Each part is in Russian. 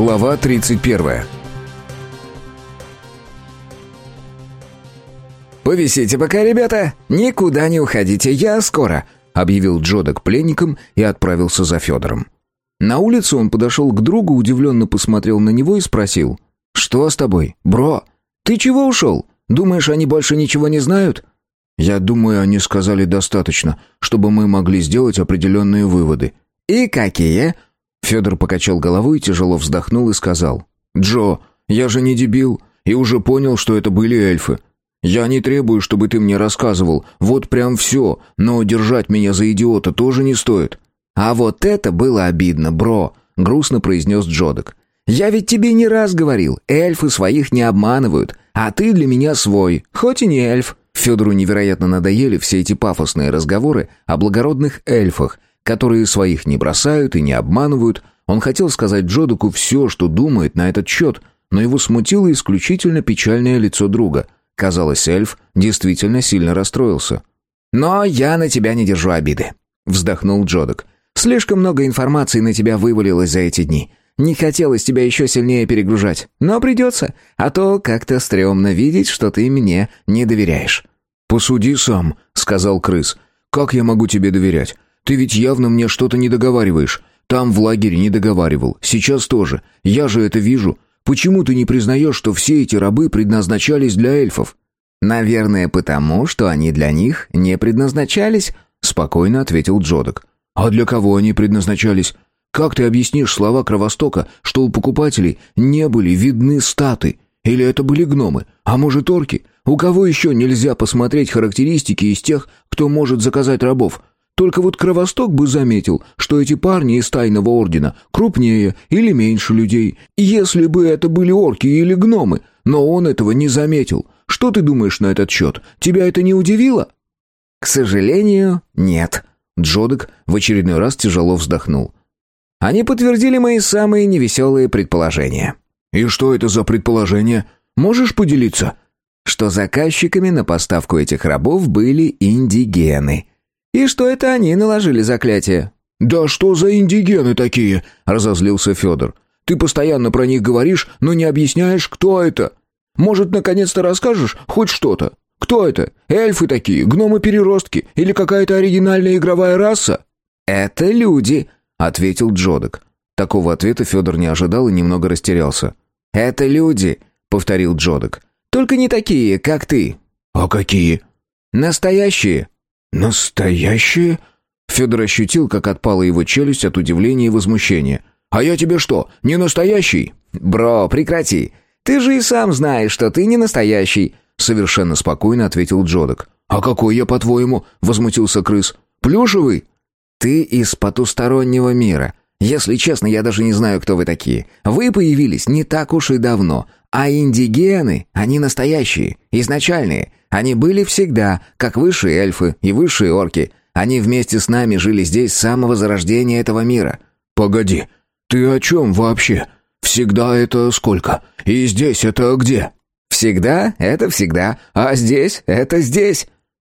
Глава 31. «Повисите пока, ребята! Никуда не уходите, я скоро!» — объявил Джодок пленникам и отправился за Федором. На улице он подошел к другу, удивленно посмотрел на него и спросил. «Что с тобой, бро? Ты чего ушел? Думаешь, они больше ничего не знают?» «Я думаю, они сказали достаточно, чтобы мы могли сделать определенные выводы». «И какие?» Федор покачал головой, тяжело вздохнул и сказал. «Джо, я же не дебил и уже понял, что это были эльфы. Я не требую, чтобы ты мне рассказывал, вот прям все, но держать меня за идиота тоже не стоит». «А вот это было обидно, бро», — грустно произнес Джодок. «Я ведь тебе не раз говорил, эльфы своих не обманывают, а ты для меня свой, хоть и не эльф». Федору невероятно надоели все эти пафосные разговоры о благородных эльфах, которые своих не бросают и не обманывают. Он хотел сказать Джодоку все, что думает на этот счет, но его смутило исключительно печальное лицо друга. Казалось, эльф действительно сильно расстроился. «Но я на тебя не держу обиды», — вздохнул Джодок. «Слишком много информации на тебя вывалилось за эти дни. Не хотелось тебя еще сильнее перегружать, но придется, а то как-то стрёмно видеть, что ты мне не доверяешь». «Посуди сам», — сказал крыс. «Как я могу тебе доверять? Ты ведь явно мне что-то не договариваешь. Там в лагере не договаривал, сейчас тоже. Я же это вижу. Почему ты не признаешь, что все эти рабы предназначались для эльфов?» «Наверное, потому, что они для них не предназначались», — спокойно ответил Джодок. «А для кого они предназначались? Как ты объяснишь слова Кровостока, что у покупателей не были видны статы? Или это были гномы? А может, орки? У кого еще нельзя посмотреть характеристики из тех, кто может заказать рабов? Только вот Кровосток бы заметил, что эти парни из тайного ордена крупнее или меньше людей, если бы это были орки или гномы, но он этого не заметил. Что ты думаешь на этот счет? Тебя это не удивило? К сожалению, нет. Джодек в очередной раз тяжело вздохнул. Они подтвердили мои самые невеселые предположения. «И что это за предположение? Можешь поделиться?» Что заказчиками на поставку этих рабов были индигены. И что это они наложили заклятие. «Да что за индигены такие?» — разозлился Федор. «Ты постоянно про них говоришь, но не объясняешь, кто это. Может, наконец-то расскажешь хоть что-то? Кто это? Эльфы такие, гномы-переростки или какая-то оригинальная игровая раса?» «Это люди», ответил Джодок. Такого ответа Федор не ожидал и немного растерялся. «Это люди», — повторил Джодок. «Только не такие, как ты». «А какие?» «Настоящие». «Настоящие?» Федор ощутил, как отпала его челюсть от удивления и возмущения. «А я тебе что, не настоящий?» «Бро, прекрати. Ты же и сам знаешь, что ты не настоящий», — совершенно спокойно ответил Джодок. «А какой я, по-твоему?» — возмутился крыс. «Плюшевый?» Ты из потустороннего мира. Если честно, я даже не знаю, кто вы такие. Вы появились не так уж и давно, а индигены, они настоящие, изначальные. Они были всегда, как высшие эльфы и высшие орки. Они вместе с нами жили здесь с самого зарождения этого мира. Погоди, ты о чем вообще? Всегда это сколько? И здесь это где? Всегда это всегда, а здесь это здесь.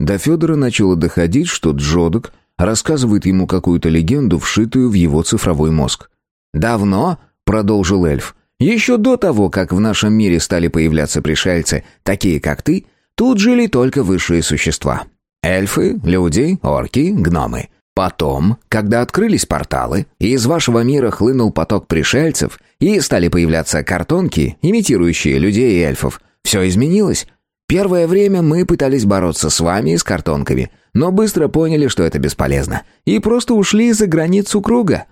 До Федора начало доходить, что Джодок рассказывает ему какую-то легенду, вшитую в его цифровой мозг. «Давно?» — продолжил эльф. «Еще до того, как в нашем мире стали появляться пришельцы, такие как ты, тут жили только высшие существа. Эльфы, люди, орки, гномы. Потом, когда открылись порталы, и из вашего мира хлынул поток пришельцев, и стали появляться картонки, имитирующие людей и эльфов, все изменилось. Первое время мы пытались бороться с вами и с картонками, но быстро поняли, что это бесполезно, и просто ушли за границу круга».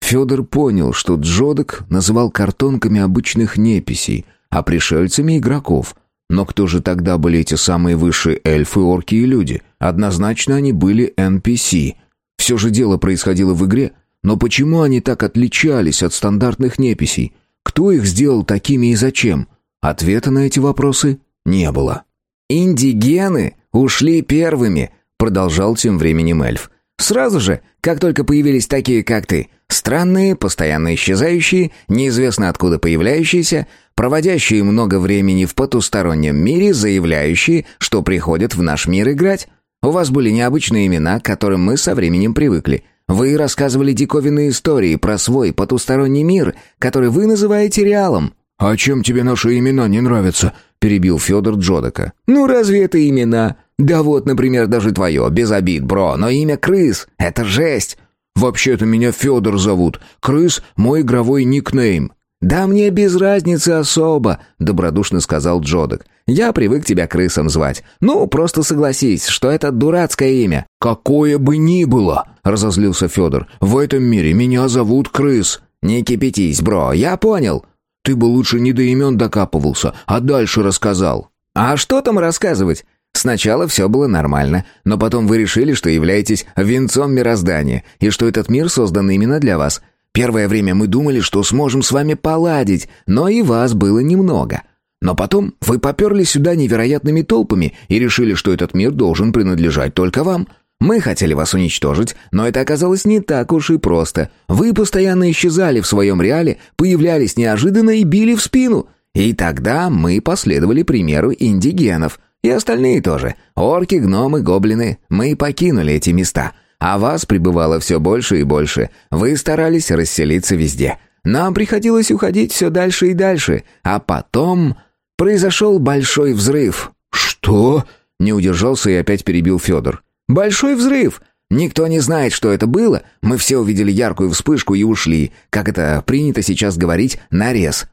Федор понял, что Джодок называл картонками обычных неписей, а пришельцами игроков. Но кто же тогда были эти самые высшие эльфы, орки и люди? Однозначно они были NPC. Все же дело происходило в игре, но почему они так отличались от стандартных неписей? Кто их сделал такими и зачем? Ответа на эти вопросы не было. «Индигены ушли первыми», — продолжал тем временем эльф. «Сразу же, как только появились такие, как ты, странные, постоянно исчезающие, неизвестно откуда появляющиеся, проводящие много времени в потустороннем мире, заявляющие, что приходят в наш мир играть. У вас были необычные имена, к которым мы со временем привыкли. Вы рассказывали диковинные истории про свой потусторонний мир, который вы называете реалом». «А чем тебе наши имена не нравятся?» — перебил Федор Джодока. «Ну разве это имена? Да вот, например, даже твое, без обид, бро, но имя Крыс — это жесть!» «Вообще-то меня Федор зовут. Крыс — мой игровой никнейм». «Да мне без разницы особо», — добродушно сказал Джодок. «Я привык тебя крысом звать. Ну, просто согласись, что это дурацкое имя». «Какое бы ни было», — разозлился Федор, — «в этом мире меня зовут Крыс». «Не кипятись, бро, я понял. Ты бы лучше не до имен докапывался, а дальше рассказал». «А что там рассказывать? Сначала все было нормально, но потом вы решили, что являетесь венцом мироздания, и что этот мир создан именно для вас. Первое время мы думали, что сможем с вами поладить, но и вас было немного. Но потом вы поперли сюда невероятными толпами и решили, что этот мир должен принадлежать только вам. Мы хотели вас уничтожить, но это оказалось не так уж и просто. Вы постоянно исчезали в своем реале, появлялись неожиданно и били в спину. И тогда мы последовали примеру индигенов. И остальные тоже. Орки, гномы, гоблины. Мы покинули эти места. А вас прибывало все больше и больше. Вы старались расселиться везде. Нам приходилось уходить все дальше и дальше. А потом произошел большой взрыв. «Что?» — не удержался и опять перебил Федор. Большой взрыв. Никто не знает, что это было. Мы все увидели яркую вспышку и ушли, как это принято сейчас говорить, нарез.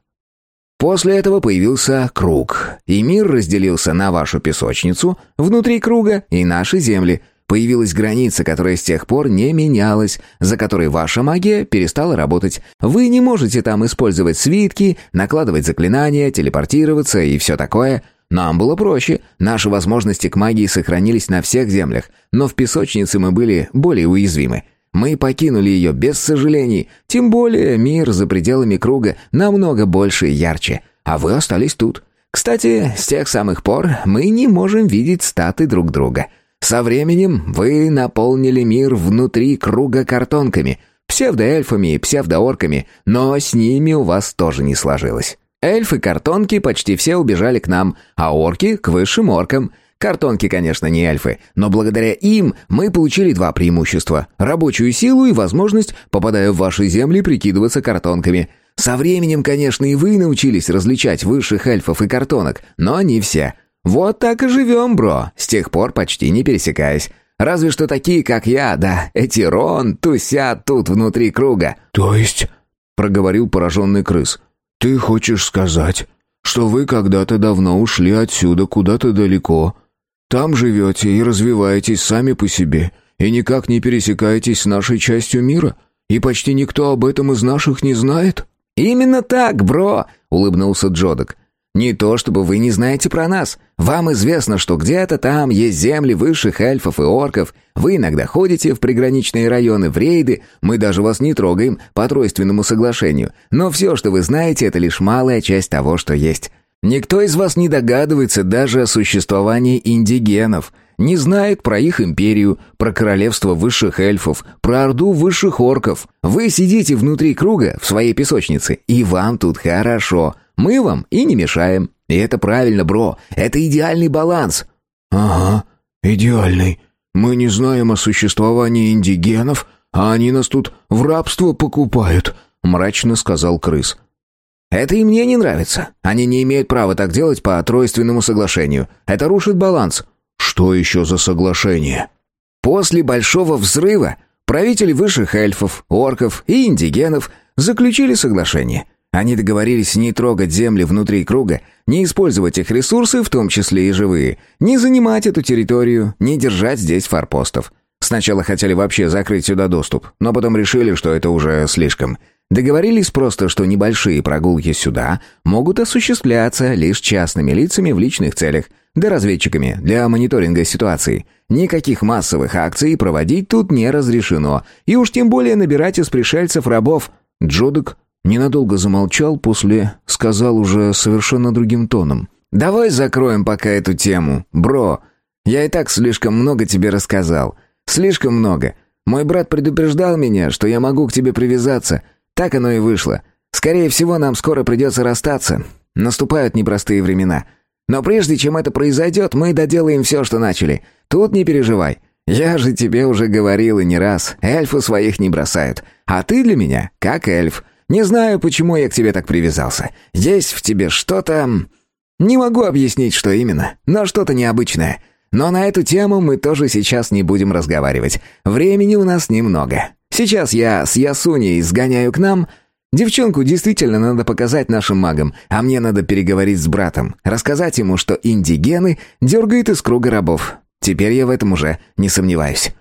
После этого появился круг, и мир разделился на вашу песочницу, внутри круга и наши земли. Появилась граница, которая с тех пор не менялась, за которой ваша магия перестала работать. Вы не можете там использовать свитки, накладывать заклинания, телепортироваться и все такое – нам было проще, наши возможности к магии сохранились на всех землях, но в песочнице мы были более уязвимы. Мы покинули ее без сожалений, тем более мир за пределами круга намного больше и ярче, а вы остались тут. Кстати, с тех самых пор мы не можем видеть статы друг друга. Со временем вы наполнили мир внутри круга картонками, псевдоэльфами и псевдоорками, но с ними у вас тоже не сложилось. Эльфы-картонки почти все убежали к нам, а орки — к высшим оркам. Картонки, конечно, не эльфы, но благодаря им мы получили два преимущества — рабочую силу и возможность, попадая в ваши земли, прикидываться картонками. Со временем, конечно, и вы научились различать высших эльфов и картонок, но не все. Вот так и живем, бро, с тех пор почти не пересекаясь. Разве что такие, как я, да, эти Рон тусят тут внутри круга». «То есть...» — проговорил пораженный крыс. «Ты хочешь сказать, что вы когда-то давно ушли отсюда куда-то далеко? Там живете и развиваетесь сами по себе, и никак не пересекаетесь с нашей частью мира? И почти никто об этом из наших не знает?» «Именно так, бро!» — улыбнулся Джодок. Не то чтобы вы не знаете про нас. Вам известно, что где-то там есть земли высших эльфов и орков. Вы иногда ходите в приграничные районы, в рейды. Мы даже вас не трогаем по тройственному соглашению. Но все, что вы знаете, это лишь малая часть того, что есть. Никто из вас не догадывается даже о существовании индигенов. Не знает про их империю, про королевство высших эльфов, про орду высших орков. Вы сидите внутри круга в своей песочнице, и вам тут хорошо. Мы вам и не мешаем. И это правильно, бро. Это идеальный баланс». «Ага, идеальный. Мы не знаем о существовании индигенов, а они нас тут в рабство покупают», — мрачно сказал крыс. «Это и мне не нравится. Они не имеют права так делать по тройственному соглашению. Это рушит баланс». «Что еще за соглашение?» «После Большого Взрыва правители высших эльфов, орков и индигенов заключили соглашение». Они договорились не трогать земли внутри круга, не использовать их ресурсы, в том числе и живые, не занимать эту территорию, не держать здесь форпостов. Сначала хотели вообще закрыть сюда доступ, но потом решили, что это уже слишком. Договорились просто, что небольшие прогулки сюда могут осуществляться лишь частными лицами в личных целях, да разведчиками для мониторинга ситуации. Никаких массовых акций проводить тут не разрешено, и уж тем более набирать из пришельцев рабов. Джодок Ненадолго замолчал, после сказал уже совершенно другим тоном. «Давай закроем пока эту тему, бро. Я и так слишком много тебе рассказал. Слишком много. Мой брат предупреждал меня, что я могу к тебе привязаться. Так оно и вышло. Скорее всего, нам скоро придется расстаться. Наступают непростые времена. Но прежде чем это произойдет, мы доделаем все, что начали. Тут не переживай. Я же тебе уже говорил и не раз, эльфы своих не бросают. А ты для меня как эльф. Не знаю, почему я к тебе так привязался. Есть в тебе что-то... Не могу объяснить, что именно, но что-то необычное. Но на эту тему мы тоже сейчас не будем разговаривать. Времени у нас немного. Сейчас я с Ясуней сгоняю к нам. Девчонку действительно надо показать нашим магам, а мне надо переговорить с братом, рассказать ему, что индигены дергает из круга рабов. Теперь я в этом уже не сомневаюсь.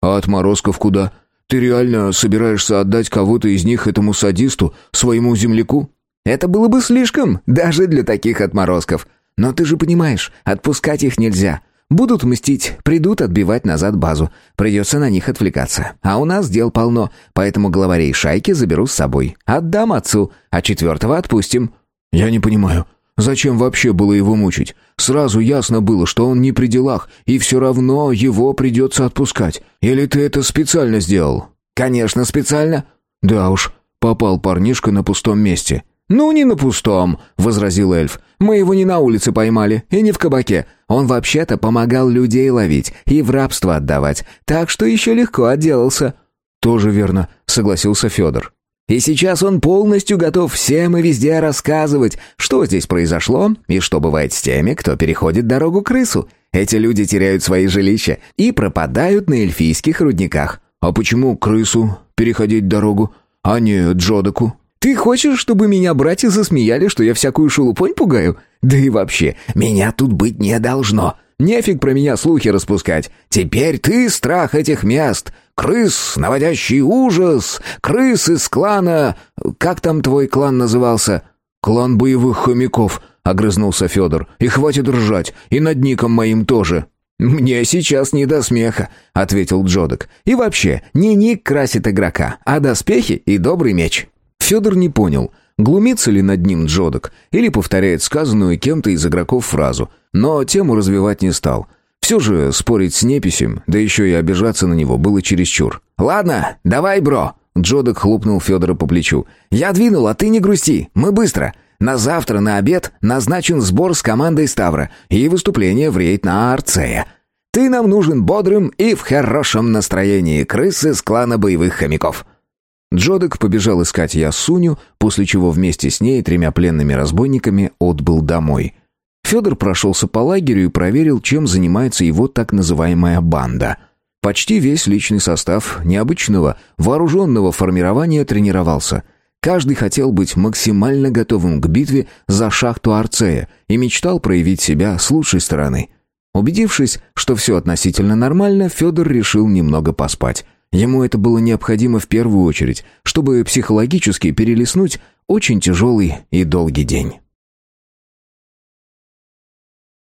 А отморозков куда? Ты реально собираешься отдать кого-то из них этому садисту, своему земляку? Это было бы слишком, даже для таких отморозков. Но ты же понимаешь, отпускать их нельзя. Будут мстить, придут отбивать назад базу. Придется на них отвлекаться. А у нас дел полно, поэтому главарей шайки заберу с собой. Отдам отцу, а четвертого отпустим». «Я не понимаю, зачем вообще было его мучить? Сразу ясно было, что он не при делах, и все равно его придется отпускать. Или ты это специально сделал?» «Конечно, специально». «Да уж, попал парнишка на пустом месте». «Ну, не на пустом», — возразил эльф. «Мы его не на улице поймали, и не в кабаке. Он вообще-то помогал людей ловить и в рабство отдавать, так что еще легко отделался». «Тоже верно», — согласился Федор. «И сейчас он полностью готов всем и везде рассказывать, что здесь произошло и что бывает с теми, кто переходит дорогу крысу. Эти люди теряют свои жилища и пропадают на эльфийских рудниках». «А почему крысу переходить дорогу, а не Джодаку?» Ты хочешь, чтобы меня братья засмеяли, что я всякую шелупонь пугаю? Да и вообще, меня тут быть не должно. Нефиг про меня слухи распускать. Теперь ты страх этих мест. Крыс, наводящий ужас. Крыс из клана... Как там твой клан назывался? Клан боевых хомяков, огрызнулся Федор. И хватит ржать. И над ником моим тоже. «Мне сейчас не до смеха», — ответил Джодок. «И вообще, не ник красит игрока, а доспехи и добрый меч». Федор не понял, глумится ли над ним Джодок или повторяет сказанную кем-то из игроков фразу, но тему развивать не стал. Все же спорить с неписем, да еще и обижаться на него было чересчур. «Ладно, давай, бро!» Джодок хлопнул Федора по плечу. «Я двинул, а ты не грусти, мы быстро!» На завтра на обед назначен сбор с командой Ставра и выступление в рейд на Арцея. Ты нам нужен бодрым и в хорошем настроении крысы с клана боевых хомяков. Джодек побежал искать Ясуню, после чего вместе с ней и тремя пленными разбойниками отбыл домой. Федор прошелся по лагерю и проверил, чем занимается его так называемая банда. Почти весь личный состав необычного вооруженного формирования тренировался. Каждый хотел быть максимально готовым к битве за шахту Арцея и мечтал проявить себя с лучшей стороны. Убедившись, что все относительно нормально, Федор решил немного поспать. Ему это было необходимо в первую очередь, чтобы психологически перелистнуть очень тяжелый и долгий день.